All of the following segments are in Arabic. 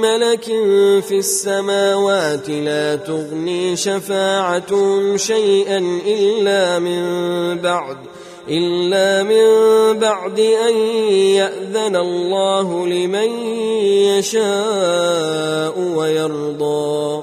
ملك في السماوات لا تغني شفاعتهم شيئا إلا من بعد إلا من بعد أن يأذن الله لمن يشاء ويرضى.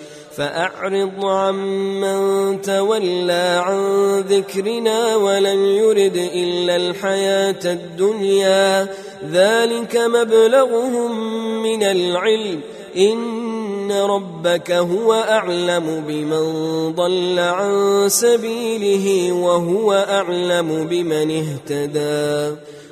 فأعرض عمن تولى عن ذكرنا ولم يرد إلا الحياة الدنيا. ذلك مبلغهم من العلم. إن ربك هو أعلم بمن ضل عن سبيله وهو أعلم بمن اهتدى.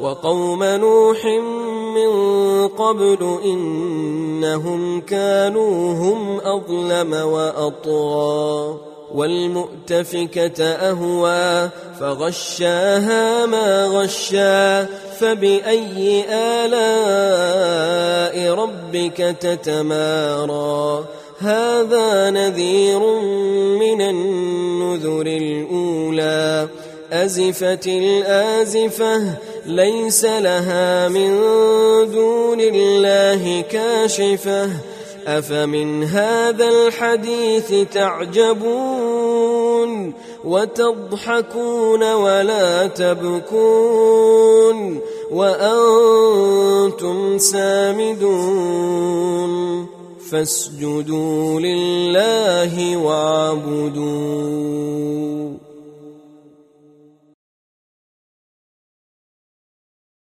وقوم نوح من قبل إنهم كانوا هم أظلم وأطغى والمؤتفكة أهوى فغشاها ما غشا فبأي آلاء ربك تتمارى هذا نذير من النذر الأولى أزفت الآزفة ليس لها من دون الله كاشفة. أفمن هذا الحديث تعجبون وتضحكون ولا تبكون وأنتم سامدون. فاسجدوا لله واعبدوا.